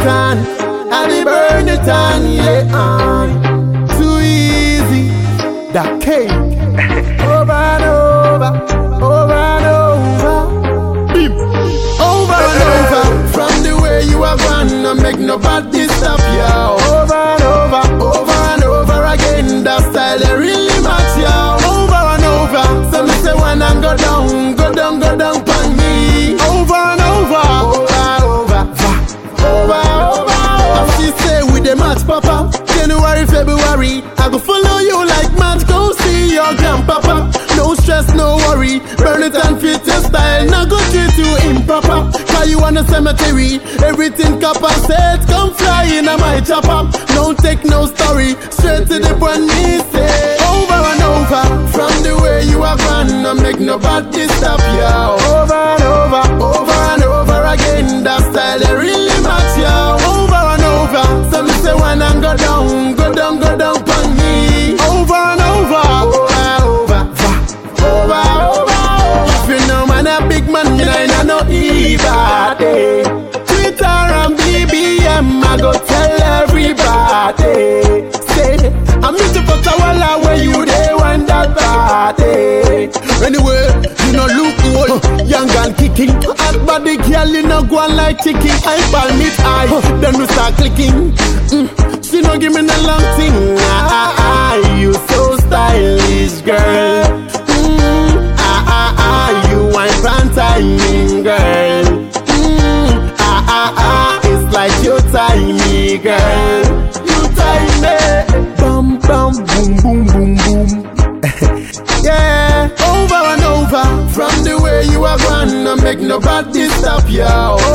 on, and they burn it on, yeah, on. Too easy, that cake. over and over, over and over. Beep. Over and over, from the way you are gonna make nobody grandpapa. No stress, no worry. Burn it and fit your style. Now go treat you improper. Cause you on the cemetery. Everything copper said, come fly in a my chopper. No take no story. Straight to the point, me say. Over and over. From the way you are gonna make nobody stop you. Me nah inna no everybody. Twitter and BBM, I go tell everybody. Say, I'm meet you for Tawala where you dey when that party. Anyway, you know look old, young and kicking. Hot body girl, you know go on like chicken. I palm it high, then we start clicking. Mm, she no give me no long thing. Ah, ah, ah, you so stylish, girl. Mm, ah, ah, ah, you wine pan like you time me, girl. You time me. Bum, bum, boom, boom, boom, boom. yeah, over and over. From the way you are gonna make nobody stop you.